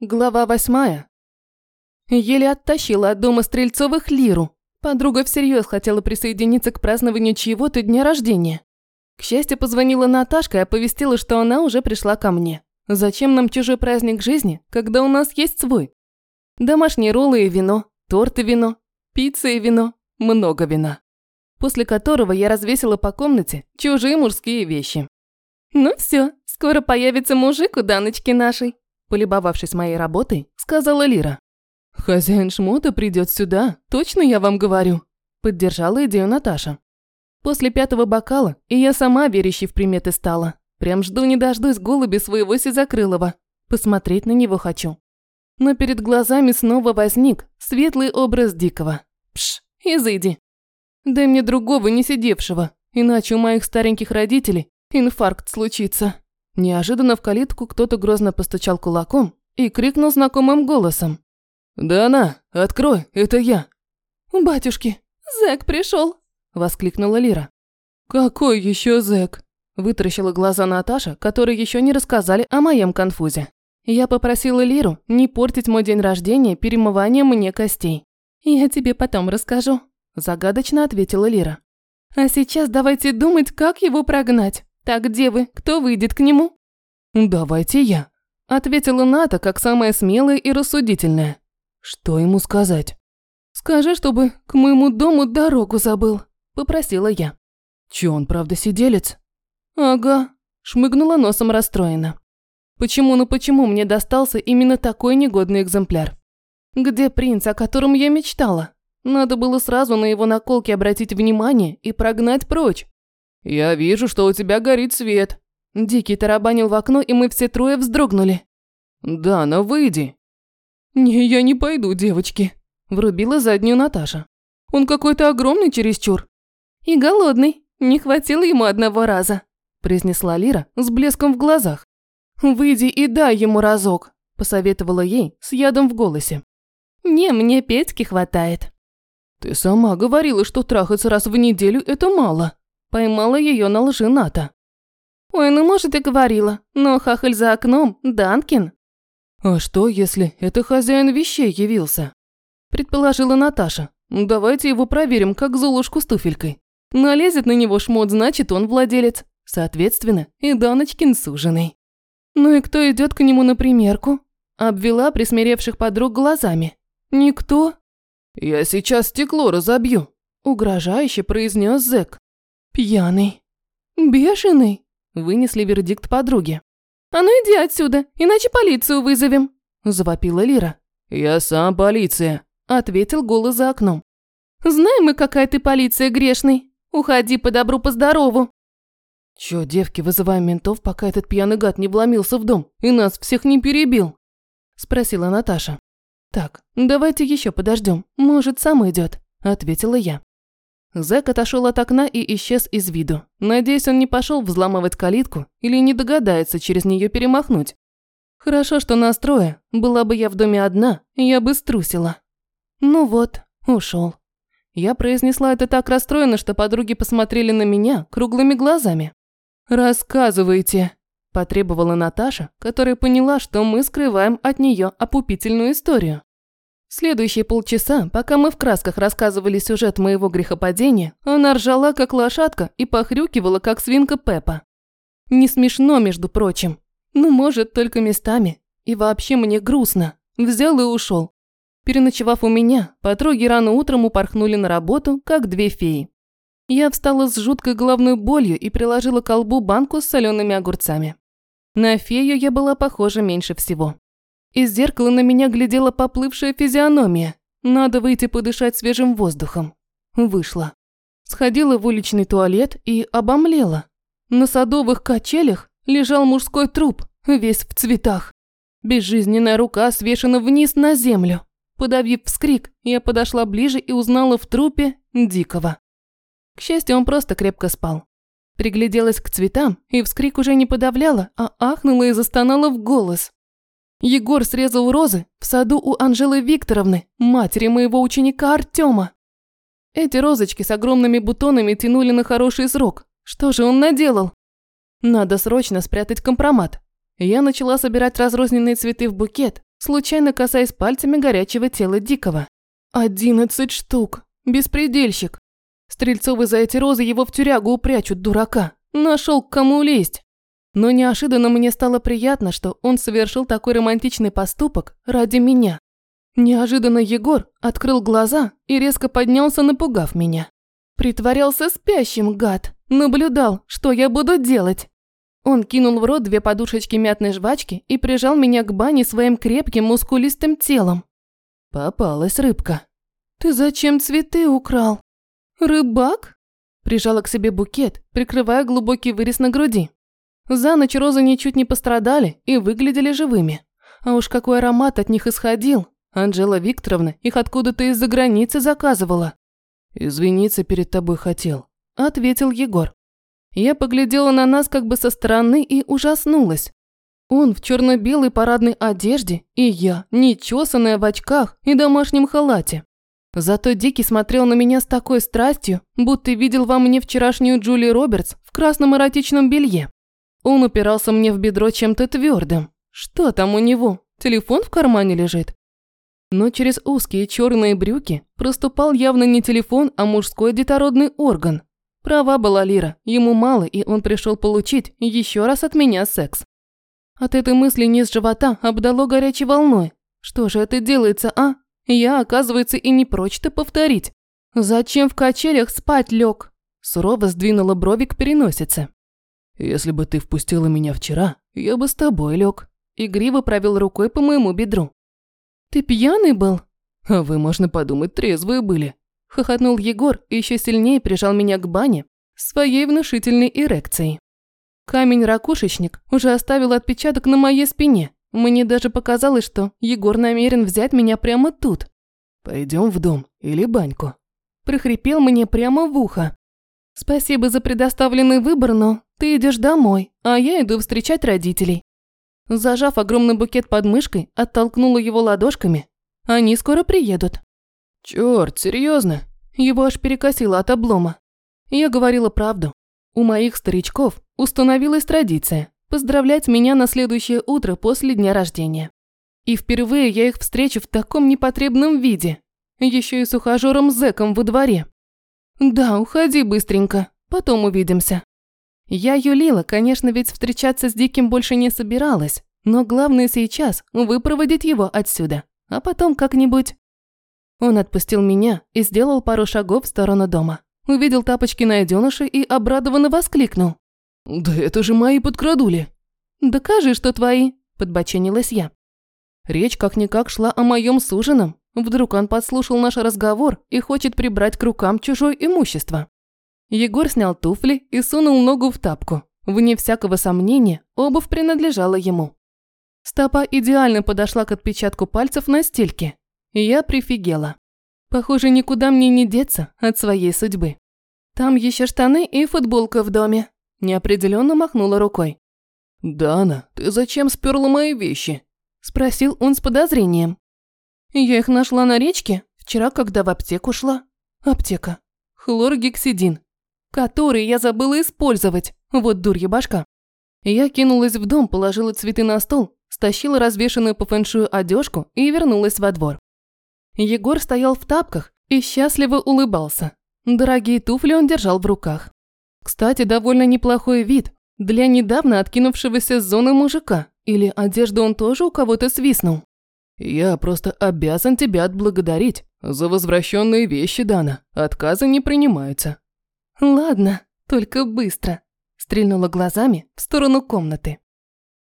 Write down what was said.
Глава восьмая. Еле оттащила от дома Стрельцовых Лиру. Подруга всерьез хотела присоединиться к празднованию чьего-то дня рождения. К счастью, позвонила Наташка и оповестила, что она уже пришла ко мне. Зачем нам чужой праздник жизни, когда у нас есть свой? Домашние роллы и вино, торт и вино, пицца и вино, много вина. После которого я развесила по комнате чужие мужские вещи. «Ну все, скоро появится мужик у Даночки нашей», Полюбовавшись моей работой, сказала Лира. «Хозяин шмота придет сюда, точно я вам говорю», – поддержала идею Наташа. После пятого бокала и я сама верящей в приметы стала. Прям жду не дождусь голуби своего Сизакрылова. Посмотреть на него хочу. Но перед глазами снова возник светлый образ Дикого. Пш, изыди. Дай мне другого, не сидевшего, иначе у моих стареньких родителей инфаркт случится. Неожиданно в калитку кто-то грозно постучал кулаком и крикнул знакомым голосом. «Да она, открой, это я!» «Батюшки, зэк пришел!» – воскликнула Лира. «Какой еще зэк?» – вытаращила глаза Наташа, которые еще не рассказали о моем конфузе. Я попросила Лиру не портить мой день рождения перемыванием мне костей. «Я тебе потом расскажу», – загадочно ответила Лира. «А сейчас давайте думать, как его прогнать. Так, где вы? Кто выйдет к нему?» «Давайте я», – ответила Ната как самая смелая и рассудительная. «Что ему сказать?» «Скажи, чтобы к моему дому дорогу забыл», – попросила я. «Чё, он правда сиделец?» «Ага», – шмыгнула носом расстроена. «Почему, ну почему мне достался именно такой негодный экземпляр? Где принц, о котором я мечтала? Надо было сразу на его наколки обратить внимание и прогнать прочь. «Я вижу, что у тебя горит свет». Дикий тарабанил в окно, и мы все трое вздрогнули. «Да, но выйди». «Не, я не пойду, девочки», – врубила заднюю Наташа. «Он какой-то огромный чересчур». «И голодный, не хватило ему одного раза», – произнесла Лира с блеском в глазах. «Выйди и дай ему разок», – посоветовала ей с ядом в голосе. «Не, мне Петьки хватает». «Ты сама говорила, что трахаться раз в неделю – это мало», Поймала ее на лжи Ната. «Ой, ну может и говорила, но хахаль за окном – Данкин». «А что, если это хозяин вещей явился?» Предположила Наташа. «Давайте его проверим, как Золушку с туфелькой. Налезет на него шмот, значит, он владелец. Соответственно, и Даночкин суженый». «Ну и кто идет к нему на примерку?» Обвела присмиревших подруг глазами. «Никто?» «Я сейчас стекло разобью», – угрожающе произнес зэк. «Пьяный». «Бешеный?» – вынесли вердикт подруги. «А ну иди отсюда, иначе полицию вызовем», – завопила Лира. «Я сам полиция», – ответил голос за окном. «Знаем мы, какая ты полиция грешный. Уходи по добру, по здорову». «Чё, девки, вызываем ментов, пока этот пьяный гад не вломился в дом и нас всех не перебил?» – спросила Наташа. «Так, давайте еще подождем, может, сам идет», – ответила я. Зэк отошел от окна и исчез из виду. Надеюсь, он не пошел взламывать калитку или не догадается через нее перемахнуть. Хорошо, что нас трое. Была бы я в доме одна, я бы струсила. Ну вот, ушел. Я произнесла это так расстроенно, что подруги посмотрели на меня круглыми глазами. «Рассказывайте», – потребовала Наташа, которая поняла, что мы скрываем от нее опупительную историю. Следующие полчаса, пока мы в красках рассказывали сюжет моего грехопадения, она ржала, как лошадка, и похрюкивала, как свинка Пеппа. Не смешно, между прочим. Ну, может, только местами. И вообще мне грустно. Взял и ушел. Переночевав у меня, подруги рано утром упорхнули на работу, как две феи. Я встала с жуткой головной болью и приложила к колбу банку с солеными огурцами. На фею я была похожа меньше всего. Из зеркала на меня глядела поплывшая физиономия. Надо выйти подышать свежим воздухом. Вышла. Сходила в уличный туалет и обомлела. На садовых качелях лежал мужской труп, весь в цветах. Безжизненная рука свешена вниз на землю. Подавив вскрик, я подошла ближе и узнала в трупе Дикого. К счастью, он просто крепко спал. Пригляделась к цветам и вскрик уже не подавляла, а ахнула и застонала в голос. Егор срезал розы в саду у Анжелы Викторовны, матери моего ученика Артема. Эти розочки с огромными бутонами тянули на хороший срок. Что же он наделал? Надо срочно спрятать компромат. Я начала собирать разрозненные цветы в букет, случайно касаясь пальцами горячего тела Дикого. «Одиннадцать штук! Беспредельщик! Стрельцовы за эти розы его в тюрягу упрячут, дурака! Нашел к кому лезть!» Но неожиданно мне стало приятно, что он совершил такой романтичный поступок ради меня. Неожиданно Егор открыл глаза и резко поднялся, напугав меня. Притворялся спящим, гад. Наблюдал, что я буду делать. Он кинул в рот две подушечки мятной жвачки и прижал меня к бане своим крепким мускулистым телом. Попалась рыбка. «Ты зачем цветы украл?» «Рыбак?» Прижала к себе букет, прикрывая глубокий вырез на груди. За ночь розы ничуть не пострадали и выглядели живыми. А уж какой аромат от них исходил. Анжела Викторовна их откуда-то из-за границы заказывала. «Извиниться перед тобой хотел», – ответил Егор. Я поглядела на нас как бы со стороны и ужаснулась. Он в черно-белой парадной одежде, и я, нечесанная в очках и домашнем халате. Зато Дикий смотрел на меня с такой страстью, будто видел во мне вчерашнюю Джули Робертс в красном эротичном белье. Он упирался мне в бедро чем-то твердым. Что там у него? Телефон в кармане лежит? Но через узкие черные брюки проступал явно не телефон, а мужской детородный орган. Права была Лира, ему мало, и он пришел получить еще раз от меня секс. От этой мысли низ живота обдало горячей волной. Что же это делается, а? Я, оказывается, и не прочь-то повторить. Зачем в качелях спать лег? Сурово сдвинула брови к переносице. Если бы ты впустила меня вчера, я бы с тобой лег. Игриво провел рукой по моему бедру. Ты пьяный был? А вы, можно подумать, трезвые были. Хохотнул Егор и еще сильнее прижал меня к бане своей внушительной эрекцией. Камень-ракушечник уже оставил отпечаток на моей спине. Мне даже показалось, что Егор намерен взять меня прямо тут. Пойдем в дом или баньку. Прохрипел мне прямо в ухо. Спасибо за предоставленный выбор, но ты идешь домой, а я иду встречать родителей. Зажав огромный букет под мышкой, оттолкнула его ладошками. Они скоро приедут. Чёрт, серьезно? Его аж перекосило от облома. Я говорила правду. У моих старичков установилась традиция поздравлять меня на следующее утро после дня рождения. И впервые я их встречу в таком непотребном виде. Еще и с ухажером Зеком во дворе. Да, уходи быстренько, потом увидимся. Я юлила, конечно, ведь встречаться с Диким больше не собиралась, но главное сейчас выпроводить его отсюда, а потом как-нибудь... Он отпустил меня и сделал пару шагов в сторону дома. Увидел тапочки найденыши и обрадованно воскликнул. «Да это же мои подкрадули!» «Докажи, что твои!» – подбоченилась я. Речь как-никак шла о моем суженом. Вдруг он подслушал наш разговор и хочет прибрать к рукам чужое имущество. Егор снял туфли и сунул ногу в тапку. Вне всякого сомнения, обувь принадлежала ему. Стопа идеально подошла к отпечатку пальцев на стельке. И я прифигела. Похоже, никуда мне не деться от своей судьбы. Там еще штаны и футболка в доме. Неопределенно махнула рукой. «Дана, ты зачем сперла мои вещи?» Спросил он с подозрением. Я их нашла на речке вчера, когда в аптеку шла. Аптека. Хлоргексидин который я забыла использовать. Вот дурья башка. Я кинулась в дом, положила цветы на стол, стащила развешенную по фэншую одежку и вернулась во двор. Егор стоял в тапках и счастливо улыбался. Дорогие туфли он держал в руках. Кстати, довольно неплохой вид для недавно откинувшегося с зоны мужика. Или одежду он тоже у кого-то свистнул. «Я просто обязан тебя отблагодарить за возвращенные вещи, Дана. Отказы не принимаются. «Ладно, только быстро», – стрельнула глазами в сторону комнаты.